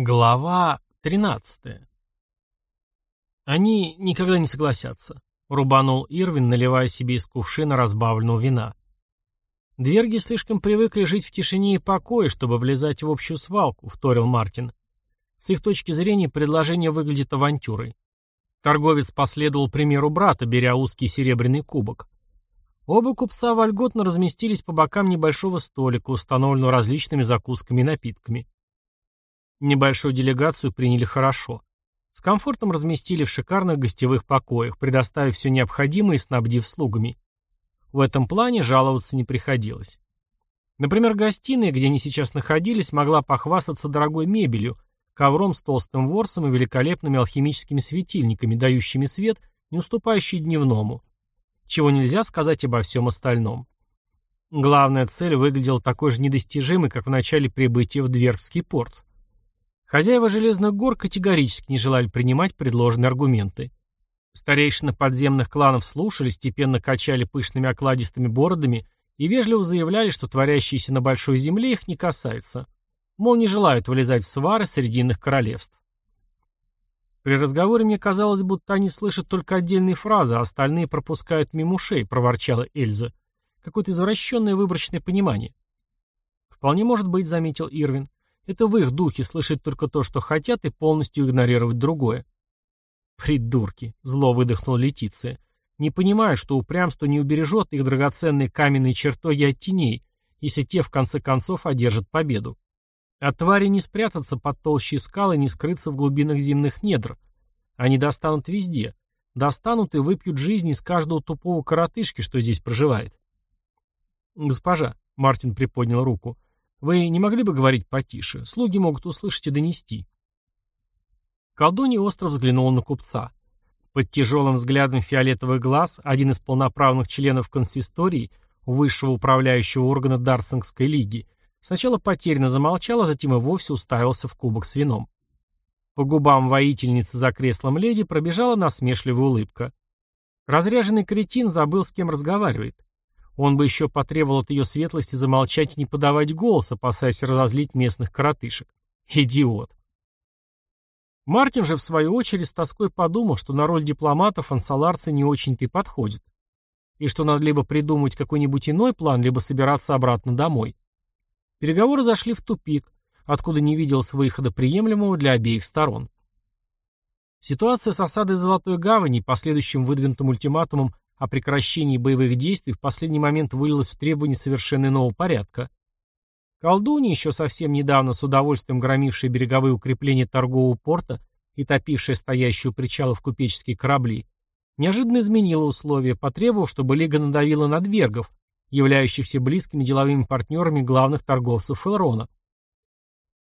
Глава 13. Они никогда не согласятся, рубанул Ирвин, наливая себе из кувшина разбавленного вина. Дверги слишком привыкли жить в тишине и покое, чтобы влезать в общую свалку, вторил Мартин. С их точки зрения предложение выглядит авантюрой. Торговец последовал примеру брата, беря узкий серебряный кубок. Оба купца вольготно разместились по бокам небольшого столика, установленного различными закусками и напитками. Небольшую делегацию приняли хорошо. С комфортом разместили в шикарных гостевых покоях, предоставив все необходимое и снабдив слугами. В этом плане жаловаться не приходилось. Например, гостиная, где они сейчас находились, могла похвастаться дорогой мебелью, ковром с толстым ворсом и великолепными алхимическими светильниками, дающими свет, не уступающий дневному. Чего нельзя сказать обо всем остальном. Главная цель выглядела такой же недостижимой, как в начале прибытия в Двергский порт. Хозяева Железных гор категорически не желали принимать предложенные аргументы. Старейшины подземных кланов слушали, степенно качали пышными окладистыми бородами и вежливо заявляли, что творящиеся на Большой Земле их не касается. Мол, не желают вылезать в свары Срединных королевств. При разговоре мне казалось, будто они слышат только отдельные фразы, а остальные пропускают мимо ушей, проворчала Эльза. Какое-то извращенное выборочное понимание. Вполне может быть, заметил Ирвин. Это в их духе слышать только то, что хотят, и полностью игнорировать другое. «Придурки!» — зло выдохнула Летиция. «Не понимаю, что упрямство не убережет их драгоценные каменные чертоги от теней, если те в конце концов одержат победу. От твари не спрятаться под толщей скалы, не скрыться в глубинах зимних недр. Они достанут везде. Достанут и выпьют жизнь из каждого тупого коротышки, что здесь проживает». «Госпожа», — Мартин приподнял руку, — вы не могли бы говорить потише? Слуги могут услышать и донести. Колдунья остро взглянула на купца. Под тяжелым взглядом фиолетовых глаз один из полноправных членов консистории, высшего управляющего органа Дарсингской лиги, сначала потерянно замолчал, а затем и вовсе уставился в кубок с вином. По губам воительницы за креслом леди пробежала насмешливая улыбка. Разряженный кретин забыл, с кем разговаривает. Он бы еще потребовал от ее светлости замолчать и не подавать голос, опасаясь разозлить местных коротышек. Идиот. Мартин же, в свою очередь, с тоской подумал, что на роль дипломатов ансаларцы не очень-то и подходит. И что надо либо придумать какой-нибудь иной план, либо собираться обратно домой. Переговоры зашли в тупик, откуда не виделось выхода приемлемого для обеих сторон. Ситуация с осадой Золотой Гавани и последующим выдвинутым ультиматумом о прекращении боевых действий в последний момент вылилось в требование совершенно иного порядка. Колдунья, еще совсем недавно с удовольствием громившая береговые укрепления торгового порта и топившая стоящие у причалов купеческие корабли, неожиданно изменила условия, потребовав, чтобы Лига надавила на двергов, являющихся близкими деловыми партнерами главных торговцев Элрона.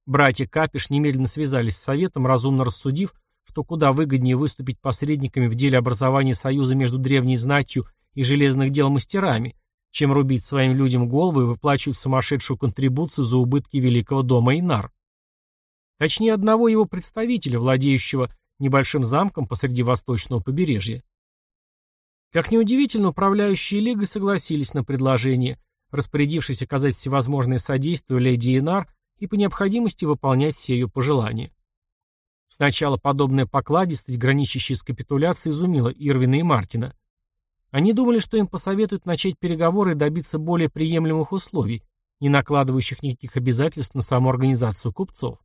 Братья Капиш немедленно связались с Советом, разумно рассудив, что куда выгоднее выступить посредниками в деле образования союза между древней знатью и железных дел мастерами, чем рубить своим людям головы и выплачивать сумасшедшую контрибуцию за убытки Великого дома Инар. Точнее, одного его представителя, владеющего небольшим замком посреди восточного побережья. Как неудивительно, управляющие лигой согласились на предложение, распорядившись оказать всевозможное содействие леди Инар и по необходимости выполнять все ее пожелания. Сначала подобная покладистость, граничащая с капитуляцией, изумила Ирвина и Мартина. Они думали, что им посоветуют начать переговоры и добиться более приемлемых условий, не накладывающих никаких обязательств на саму организацию купцов.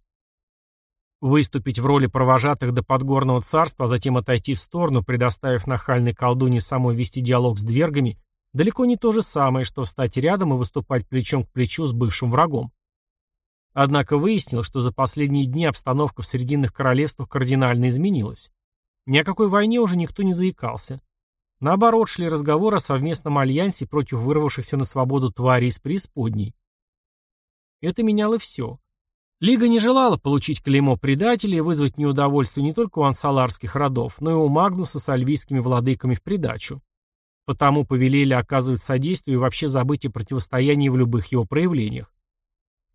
Выступить в роли провожатых до подгорного царства, а затем отойти в сторону, предоставив нахальной колдуне самой вести диалог с двергами, далеко не то же самое, что встать рядом и выступать плечом к плечу с бывшим врагом. Однако выяснилось, что за последние дни обстановка в Срединных королевствах кардинально изменилась. Ни о какой войне уже никто не заикался. Наоборот, шли разговоры о совместном альянсе против вырвавшихся на свободу тварей из преисподней. Это меняло все. Лига не желала получить клеймо предателя и вызвать неудовольствие не только у ансаларских родов, но и у Магнуса с альвийскими владыками в придачу. Потому повелели оказывать содействие и вообще забыть о противостоянии в любых его проявлениях.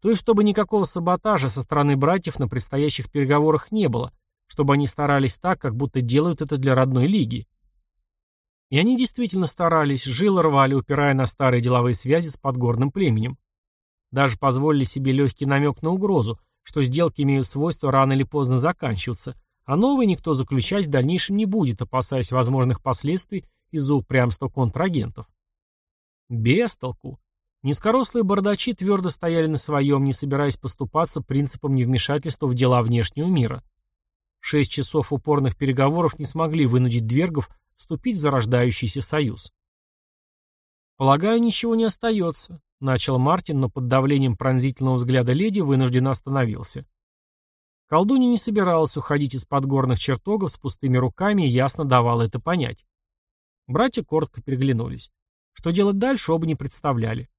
То есть, чтобы никакого саботажа со стороны братьев на предстоящих переговорах не было, чтобы они старались так, как будто делают это для родной лиги. И они действительно старались, жилы рвали, упирая на старые деловые связи с подгорным племенем. Даже позволили себе легкий намек на угрозу, что сделки имеют свойство рано или поздно заканчиваться, а новые никто заключать в дальнейшем не будет, опасаясь возможных последствий из-за упрямства контрагентов. Без толку. Низкорослые бардачи твердо стояли на своем, не собираясь поступаться принципом невмешательства в дела внешнего мира. Шесть часов упорных переговоров не смогли вынудить Двергов вступить в зарождающийся союз. «Полагаю, ничего не остается», — начал Мартин, но под давлением пронзительного взгляда леди вынужден остановился. Колдунья не собиралась уходить из подгорных чертогов с пустыми руками и ясно давала это понять. Братья коротко переглянулись. Что делать дальше, оба не представляли.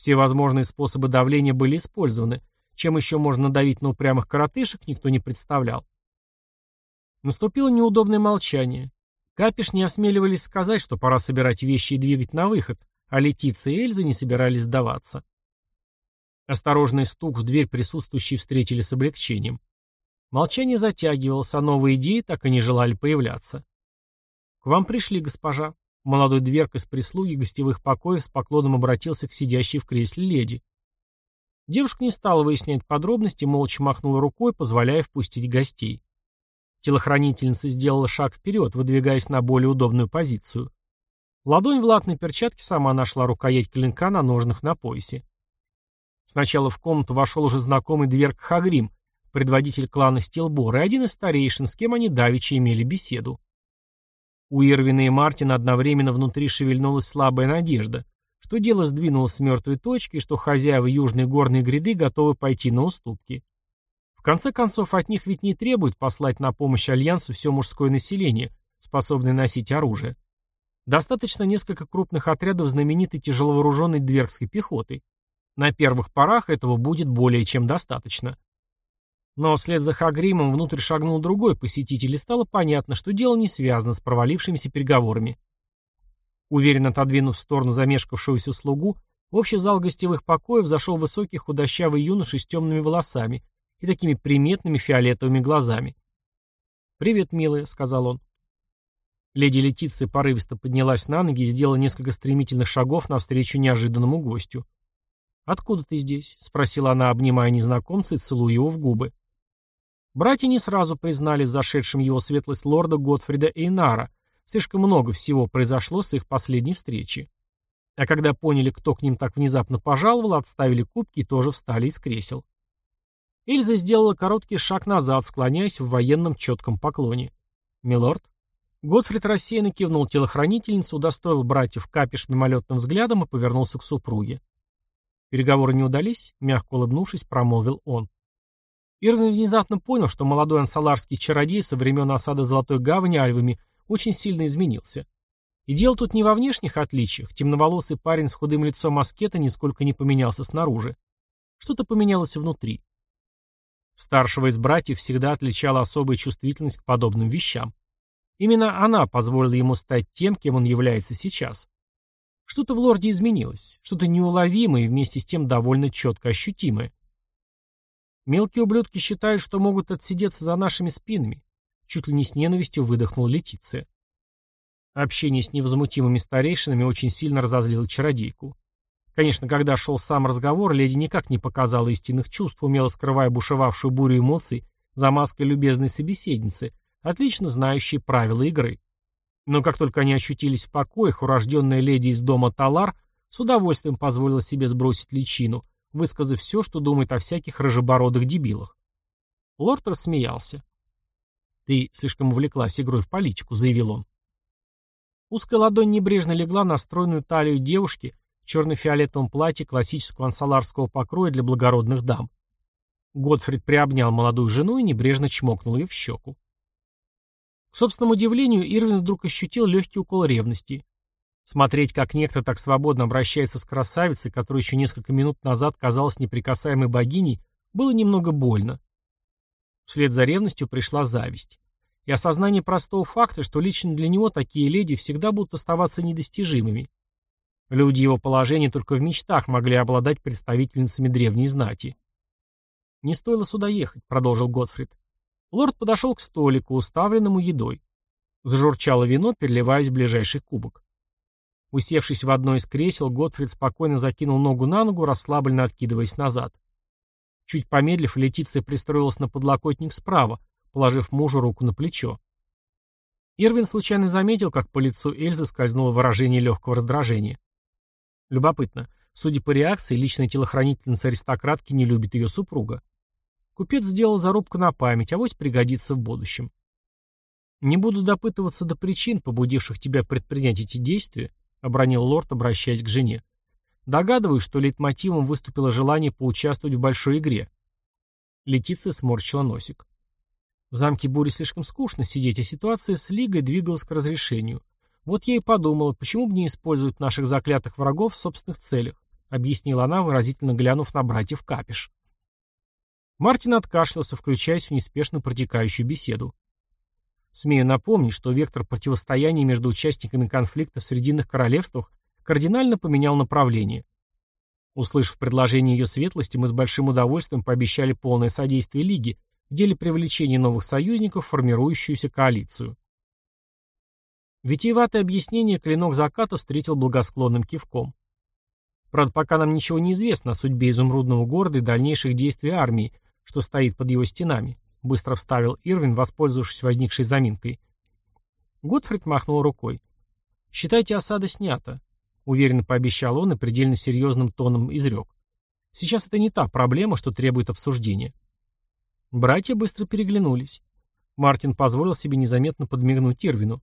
Все возможные способы давления были использованы. Чем еще можно надавить на упрямых коротышек, никто не представлял. Наступило неудобное молчание. Капиш не осмеливались сказать, что пора собирать вещи и двигать на выход, а Летиция и Эльза не собирались сдаваться. Осторожный стук в дверь присутствующие встретили с облегчением. Молчание затягивалось, а новые идеи так и не желали появляться. «К вам пришли, госпожа». Молодой дверк из прислуги гостевых покоев с поклоном обратился к сидящей в кресле леди. Девушка не стала выяснять подробности, молча махнула рукой, позволяя впустить гостей. Телохранительница сделала шаг вперед, выдвигаясь на более удобную позицию. Ладонь в латной перчатке сама нашла рукоять клинка на ножнах на поясе. Сначала в комнату вошел уже знакомый дверк Хагрим, предводитель клана Стилбор, и один из старейшин, с кем они давеча имели беседу. У Ирвина и Мартина одновременно внутри шевельнулась слабая надежда, что дело сдвинулось с мертвой точки что хозяева южной горной гряды готовы пойти на уступки. В конце концов, от них ведь не требуют послать на помощь Альянсу все мужское население, способное носить оружие. Достаточно несколько крупных отрядов знаменитой тяжеловооруженной двергской пехоты. На первых порах этого будет более чем достаточно. Но вслед за Хагримом внутрь шагнул другой посетитель, и стало понятно, что дело не связано с провалившимися переговорами. Уверенно отодвинув в сторону замешкавшегося слугу, в общий зал гостевых покоев зашел высокий худощавый юноша с темными волосами, и такими приметными фиолетовыми глазами. «Привет, милая», — сказал он. Леди Летиция порывисто поднялась на ноги и сделала несколько стремительных шагов навстречу неожиданному гостю. «Откуда ты здесь?» — спросила она, обнимая незнакомца и целуя его в губы. Братья не сразу признали в зашедшем его светлость лорда Готфрида Эйнара. Слишком много всего произошло с их последней встречи. А когда поняли, кто к ним так внезапно пожаловал, отставили кубки и тоже встали из кресел. Эльза сделала короткий шаг назад, склоняясь в военном четком поклоне. «Милорд?» Готфрид рассеянно кивнул телохранительницу, удостоил братьев капиш мимолетным взглядом и повернулся к супруге. Переговоры не удались, мягко улыбнувшись, промолвил он. Ирвин внезапно понял, что молодой ансаларский чародей со времен осады Золотой Гавани альвами очень сильно изменился. И дело тут не во внешних отличиях. Темноволосый парень с худым лицом аскета нисколько не поменялся снаружи. Что-то поменялось внутри. Старшего из братьев всегда отличала особая чувствительность к подобным вещам. Именно она позволила ему стать тем, кем он является сейчас. Что-то в лорде изменилось, что-то неуловимое и вместе с тем довольно четко ощутимое. Мелкие ублюдки считают, что могут отсидеться за нашими спинами. Чуть ли не с ненавистью выдохнул Летиция. Общение с невозмутимыми старейшинами очень сильно разозлило чародейку. Конечно, когда шел сам разговор, леди никак не показала истинных чувств, умело скрывая бушевавшую бурю эмоций за маской любезной собеседницы, отлично знающей правила игры. Но как только они ощутились в покоях, урожденная леди из дома Талар с удовольствием позволила себе сбросить личину, высказав все, что думает о всяких рыжебородых дебилах. Лорд рассмеялся. «Ты слишком увлеклась игрой в политику», — заявил он. Узкая ладонь небрежно легла на стройную талию девушки, черно-фиолетовом платье классического ансаларского покроя для благородных дам. Готфрид приобнял молодую жену и небрежно чмокнул ее в щеку. К собственному удивлению, Ирвин вдруг ощутил легкий укол ревности. Смотреть, как некто так свободно обращается с красавицей, которая еще несколько минут назад казалась неприкасаемой богиней, было немного больно. Вслед за ревностью пришла зависть. И осознание простого факта, что лично для него такие леди всегда будут оставаться недостижимыми. Люди его положения только в мечтах могли обладать представительницами древней знати. «Не стоило сюда ехать», — продолжил Готфрид. Лорд подошел к столику, уставленному едой. Зажурчало вино, переливаясь в ближайший кубок. Усевшись в одно из кресел, Готфрид спокойно закинул ногу на ногу, расслабленно откидываясь назад. Чуть помедлив, Летиция пристроилась на подлокотник справа, положив мужу руку на плечо. Ирвин случайно заметил, как по лицу Эльзы скользнуло выражение легкого раздражения. Любопытно. Судя по реакции, личная телохранительница аристократки не любит ее супруга. Купец сделал зарубку на память, а вось пригодится в будущем. «Не буду допытываться до причин, побудивших тебя предпринять эти действия», — обронил лорд, обращаясь к жене. «Догадываюсь, что лейтмотивом выступило желание поучаствовать в большой игре». Летиция сморщила носик. В замке Бури слишком скучно сидеть, а ситуация с Лигой двигалась к разрешению. Вот я и подумала, почему бы не использовать наших заклятых врагов в собственных целях, объяснила она, выразительно глянув на братьев Капиш. Мартин откашлялся, включаясь в неспешно протекающую беседу. Смею напомнить, что вектор противостояния между участниками конфликта в Срединных Королевствах кардинально поменял направление. Услышав предложение ее светлости, мы с большим удовольствием пообещали полное содействие Лиге в деле привлечения новых союзников в формирующуюся коалицию. Витиеватое объяснение клинок заката встретил благосклонным кивком. Правда, пока нам ничего не известно о судьбе изумрудного города и дальнейших действий армии, что стоит под его стенами. — быстро вставил Ирвин, воспользовавшись возникшей заминкой. Готфрид махнул рукой. «Считайте, осада снята», — уверенно пообещал он и предельно серьезным тоном изрек. «Сейчас это не та проблема, что требует обсуждения». Братья быстро переглянулись. Мартин позволил себе незаметно подмигнуть Ирвину.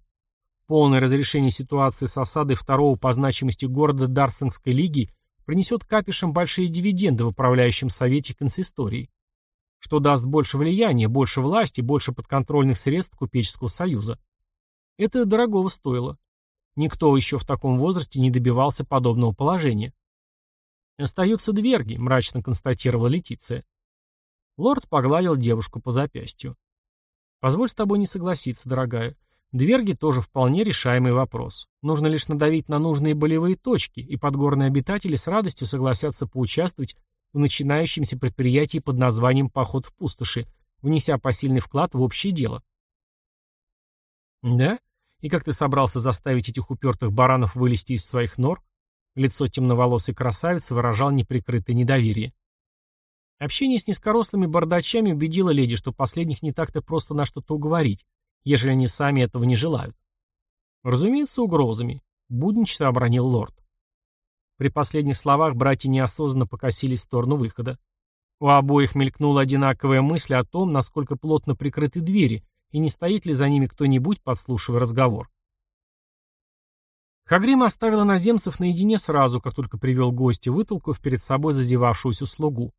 Полное разрешение ситуации с осадой второго по значимости города Дарсингской лиги принесет капишам большие дивиденды в управляющем совете консистории что даст больше влияния, больше власти, больше подконтрольных средств купеческого союза. Это дорогого стоило. Никто еще в таком возрасте не добивался подобного положения. «Остаются дверги», — мрачно констатировала Летиция. Лорд погладил девушку по запястью. «Позволь с тобой не согласиться, дорогая. Дверги тоже вполне решаемый вопрос. Нужно лишь надавить на нужные болевые точки, и подгорные обитатели с радостью согласятся поучаствовать в начинающемся предприятии под названием «Поход в пустоши», внеся посильный вклад в общее дело. «Да? И как ты собрался заставить этих упертых баранов вылезти из своих нор?» Лицо темноволосой красавицы выражал неприкрытое недоверие. Общение с низкорослыми бардачами убедило леди, что последних не так-то просто на что-то уговорить, ежели они сами этого не желают. Разумеется, угрозами, буднично обронил лорд. При последних словах братья неосознанно покосились в сторону выхода. У обоих мелькнула одинаковая мысль о том, насколько плотно прикрыты двери, и не стоит ли за ними кто-нибудь, подслушивая разговор. Хагрим оставил иноземцев наедине сразу, как только привел гостя, вытолкав перед собой зазевавшуюся слугу.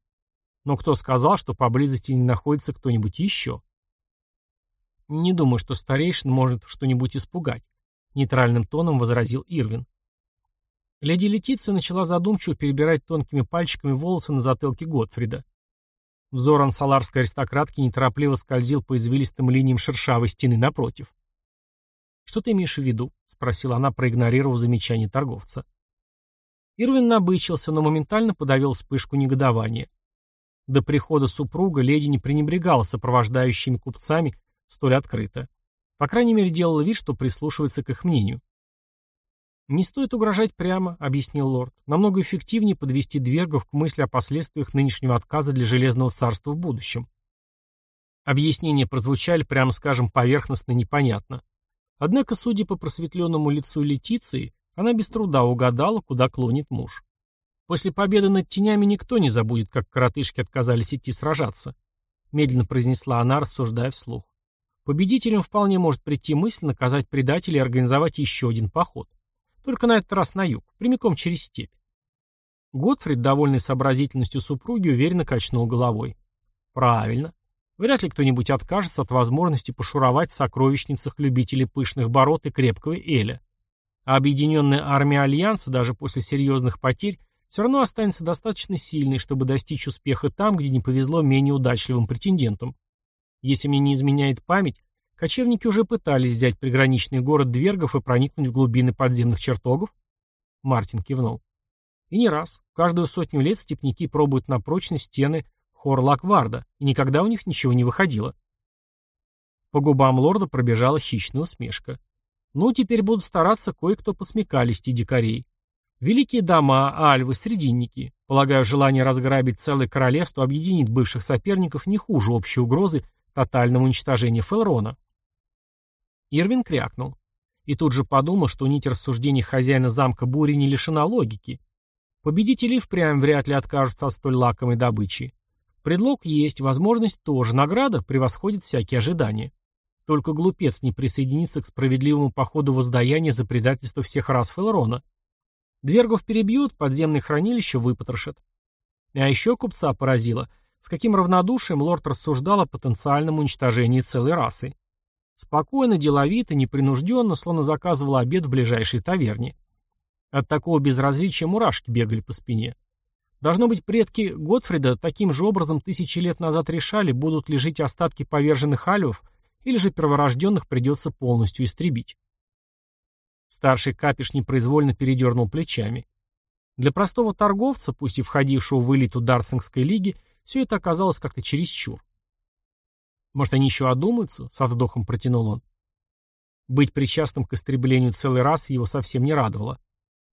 Но кто сказал, что поблизости не находится кто-нибудь еще? «Не думаю, что старейшин может что-нибудь испугать», — нейтральным тоном возразил Ирвин. Леди Летиция начала задумчиво перебирать тонкими пальчиками волосы на затылке Готфрида. Взор ансаларской аристократки неторопливо скользил по извилистым линиям шершавой стены напротив. «Что ты имеешь в виду?» — спросила она, проигнорировав замечание торговца. Ирвин набычился, но моментально подавил вспышку негодования. До прихода супруга леди не пренебрегала сопровождающими купцами столь открыто. По крайней мере, делала вид, что прислушивается к их мнению. «Не стоит угрожать прямо», — объяснил лорд. «Намного эффективнее подвести двергов к мысли о последствиях нынешнего отказа для Железного Царства в будущем». Объяснения прозвучали, прямо скажем, поверхностно непонятно. Однако, судя по просветленному лицу Летиции, она без труда угадала, куда клонит муж. После победы над тенями никто не забудет, как коротышки отказались идти сражаться. Медленно произнесла она, рассуждая вслух. Победителям вполне может прийти мысль наказать предателей и организовать еще один поход. Только на этот раз на юг, прямиком через степь. Готфрид, довольный сообразительностью супруги, уверенно качнул головой. Правильно. Вряд ли кто-нибудь откажется от возможности пошуровать в сокровищницах любителей пышных бород и крепкого эля. А объединенная армия Альянса, даже после серьезных потерь, все равно останется достаточно сильной, чтобы достичь успеха там, где не повезло менее удачливым претендентам. Если мне не изменяет память, Кочевники уже пытались взять приграничный город Двергов и проникнуть в глубины подземных чертогов? Мартин кивнул. И не раз. Каждую сотню лет степняки пробуют на прочность стены Хорлакварда, и никогда у них ничего не выходило. По губам лорда пробежала хищная усмешка. Ну, теперь будут стараться кое-кто посмекалисти дикарей. Великие дома, альвы, срединники. Полагаю, желание разграбить целое королевство объединит бывших соперников не хуже общей угрозы тотального уничтожения Фелрона. Ирвин крякнул. И тут же подумал, что нить рассуждений хозяина замка Бури не лишена логики. Победители впрямь вряд ли откажутся от столь лакомой добычи. Предлог есть, возможность тоже, награда превосходит всякие ожидания. Только глупец не присоединится к справедливому походу воздаяния за предательство всех рас Фелрона. Двергов перебьют, подземные хранилища выпотрошат. А еще купца поразило, с каким равнодушием лорд рассуждал о потенциальном уничтожении целой расы. Спокойно, деловито, непринужденно, словно заказывал обед в ближайшей таверне. От такого безразличия мурашки бегали по спине. Должно быть, предки Готфрида таким же образом тысячи лет назад решали, будут ли жить остатки поверженных альвов, или же перворожденных придется полностью истребить. Старший капиш непроизвольно передернул плечами. Для простого торговца, пусть и входившего в элиту Дарсингской лиги, все это оказалось как-то чересчур. Может, они еще одумаются? Со вздохом протянул он. Быть причастным к истреблению целой расы его совсем не радовало.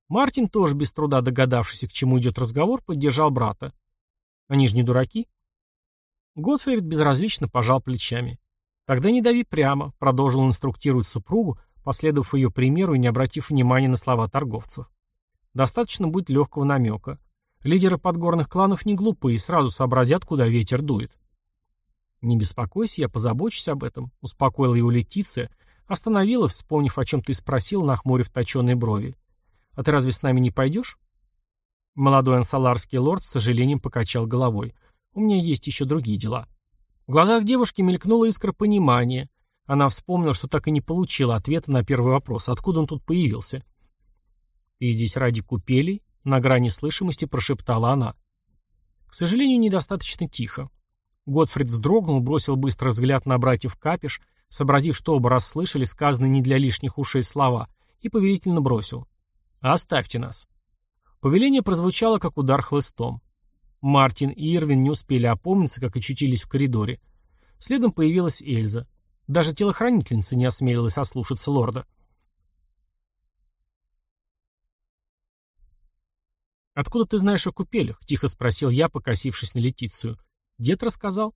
Мартин, тоже без труда догадавшийся, к чему идет разговор, поддержал брата. Они же не дураки. Готфрид безразлично пожал плечами. Тогда не дави прямо, продолжил инструктировать супругу, последовав ее примеру и не обратив внимания на слова торговцев. Достаточно будет легкого намека. Лидеры подгорных кланов не глупые и сразу сообразят, куда ветер дует. «Не беспокойся, я позабочусь об этом», — успокоила его Летиция, остановила, вспомнив, о чем ты спросил, нахмурив точеные брови. «А ты разве с нами не пойдешь?» Молодой ансаларский лорд с сожалением покачал головой. «У меня есть еще другие дела». В глазах девушки мелькнула искра понимания. Она вспомнила, что так и не получила ответа на первый вопрос, откуда он тут появился. «Ты здесь ради купелей?» — на грани слышимости прошептала она. К сожалению, недостаточно тихо. Готфрид вздрогнул, бросил быстрый взгляд на братьев Капиш, сообразив, что оба расслышали сказанные не для лишних ушей слова, и повелительно бросил. «Оставьте нас». Повеление прозвучало, как удар хлыстом. Мартин и Ирвин не успели опомниться, как очутились в коридоре. Следом появилась Эльза. Даже телохранительница не осмелилась ослушаться лорда. «Откуда ты знаешь о купелях?» — тихо спросил я, покосившись на Летицию. «Дед рассказал?»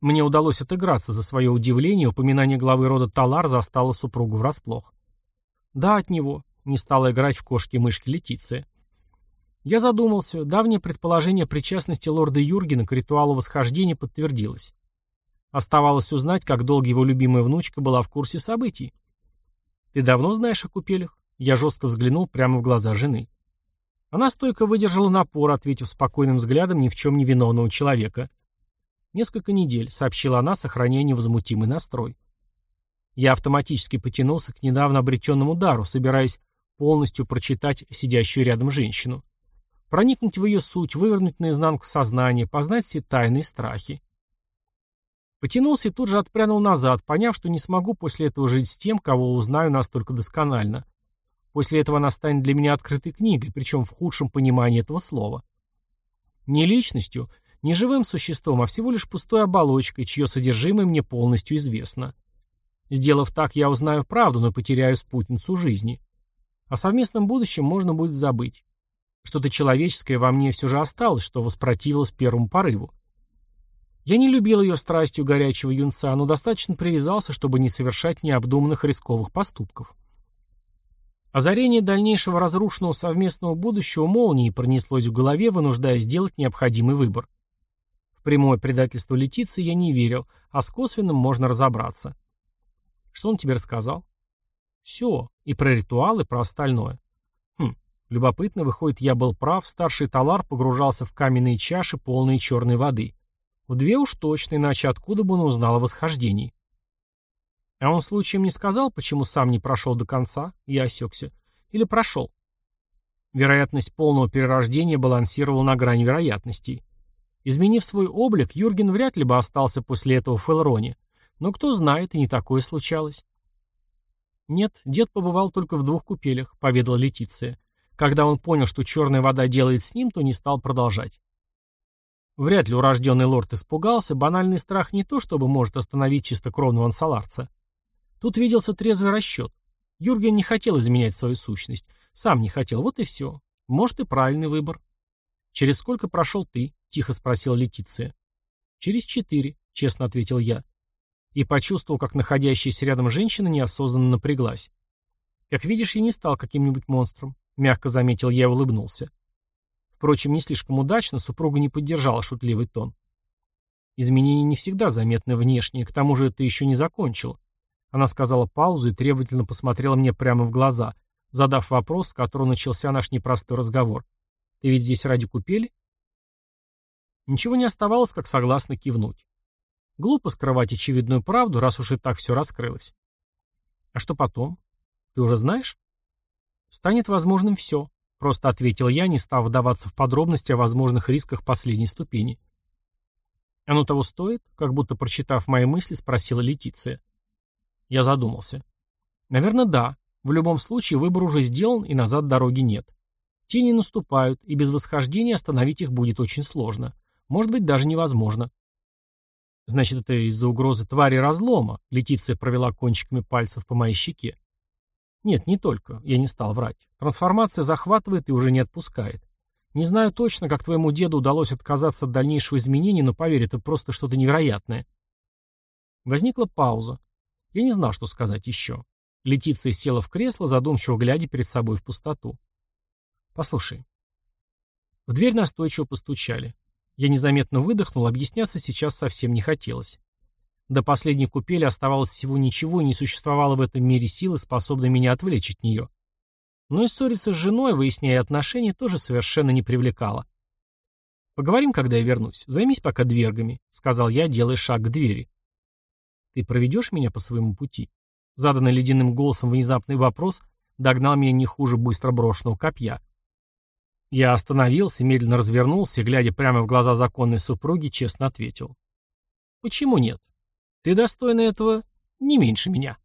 Мне удалось отыграться за свое удивление, упоминание главы рода Талар застало супругу врасплох. «Да, от него», — не стала играть в кошки-мышки Летиция. Я задумался, давнее предположение причастности лорда Юргена к ритуалу восхождения подтвердилось. Оставалось узнать, как долго его любимая внучка была в курсе событий. «Ты давно знаешь о купелях?» Я жестко взглянул прямо в глаза жены. Она стойко выдержала напор, ответив спокойным взглядом ни в чем не виновного человека. «Несколько недель», — сообщила она, сохраняя невозмутимый настрой. Я автоматически потянулся к недавно обретенному дару, собираясь полностью прочитать сидящую рядом женщину. Проникнуть в ее суть, вывернуть наизнанку сознание, познать все тайные страхи. Потянулся и тут же отпрянул назад, поняв, что не смогу после этого жить с тем, кого узнаю настолько досконально. После этого она станет для меня открытой книгой, причем в худшем понимании этого слова. Не личностью, не живым существом, а всего лишь пустой оболочкой, чье содержимое мне полностью известно. Сделав так, я узнаю правду, но потеряю спутницу жизни. О совместном будущем можно будет забыть. Что-то человеческое во мне все же осталось, что воспротивилось первому порыву. Я не любил ее страстью горячего юнца, но достаточно привязался, чтобы не совершать необдуманных рисковых поступков. Озарение дальнейшего разрушенного совместного будущего молнией пронеслось в голове, вынуждая сделать необходимый выбор. В прямое предательство Летиции я не верил, а с косвенным можно разобраться. Что он тебе рассказал? Все. И про ритуалы, и про остальное. Хм, любопытно, выходит, я был прав, старший талар погружался в каменные чаши, полные черной воды. В две уж точно, иначе откуда бы он узнал о восхождении? А он случаем не сказал, почему сам не прошел до конца? Я осекся. Или прошел? Вероятность полного перерождения балансировала на грани вероятностей. Изменив свой облик, Юрген вряд ли бы остался после этого в Фелроне. Но кто знает, и не такое случалось. «Нет, дед побывал только в двух купелях», — поведала Летиция. Когда он понял, что черная вода делает с ним, то не стал продолжать. Вряд ли урожденный лорд испугался, банальный страх не то, чтобы может остановить чистокровного ансаларца. Тут виделся трезвый расчет. Юрген не хотел изменять свою сущность. Сам не хотел, вот и все. Может, и правильный выбор. «Через сколько прошел ты?» — тихо спросила Летиция. «Через четыре», — честно ответил я. И почувствовал, как находящаяся рядом женщина неосознанно напряглась. «Как видишь, я не стал каким-нибудь монстром», — мягко заметил я и улыбнулся. Впрочем, не слишком удачно, супруга не поддержала шутливый тон. Изменения не всегда заметны внешне, к тому же это еще не закончил. Она сказала паузу и требовательно посмотрела мне прямо в глаза, задав вопрос, с которого начался наш непростой разговор. «Ты ведь здесь ради купели?» Ничего не оставалось, как согласно кивнуть. Глупо скрывать очевидную правду, раз уж и так все раскрылось. «А что потом? Ты уже знаешь?» «Станет возможным все», — просто ответил я, не став вдаваться в подробности о возможных рисках последней ступени. «Оно того стоит?» — как будто прочитав мои мысли, спросила Летиция. Я задумался. «Наверное, да. В любом случае выбор уже сделан, и назад дороги нет. Тени наступают, и без восхождения остановить их будет очень сложно. Может быть, даже невозможно». «Значит, это из-за угрозы твари разлома?» Летиция провела кончиками пальцев по моей щеке. «Нет, не только. Я не стал врать. Трансформация захватывает и уже не отпускает. Не знаю точно, как твоему деду удалось отказаться от дальнейшего изменения, но поверь, это просто что-то невероятное. Возникла пауза. Я не знал, что сказать еще. Летиция села в кресло, задумчиво глядя перед собой в пустоту. «Послушай». В дверь настойчиво постучали. Я незаметно выдохнул, объясняться сейчас совсем не хотелось. До последней купели оставалось всего ничего, и не существовало в этом мире силы, способной меня отвлечь от нее. Но и ссориться с женой, выясняя отношения, тоже совершенно не привлекало. «Поговорим, когда я вернусь. Займись пока двергами», — сказал я, делая шаг к двери. «Ты проведешь меня по своему пути?» Заданный ледяным голосом внезапный вопрос догнал меня не хуже быстро брошенного копья. Я остановился, медленно развернулся и, глядя прямо в глаза законной супруги, честно ответил. «Почему нет? Ты достойна этого не меньше меня».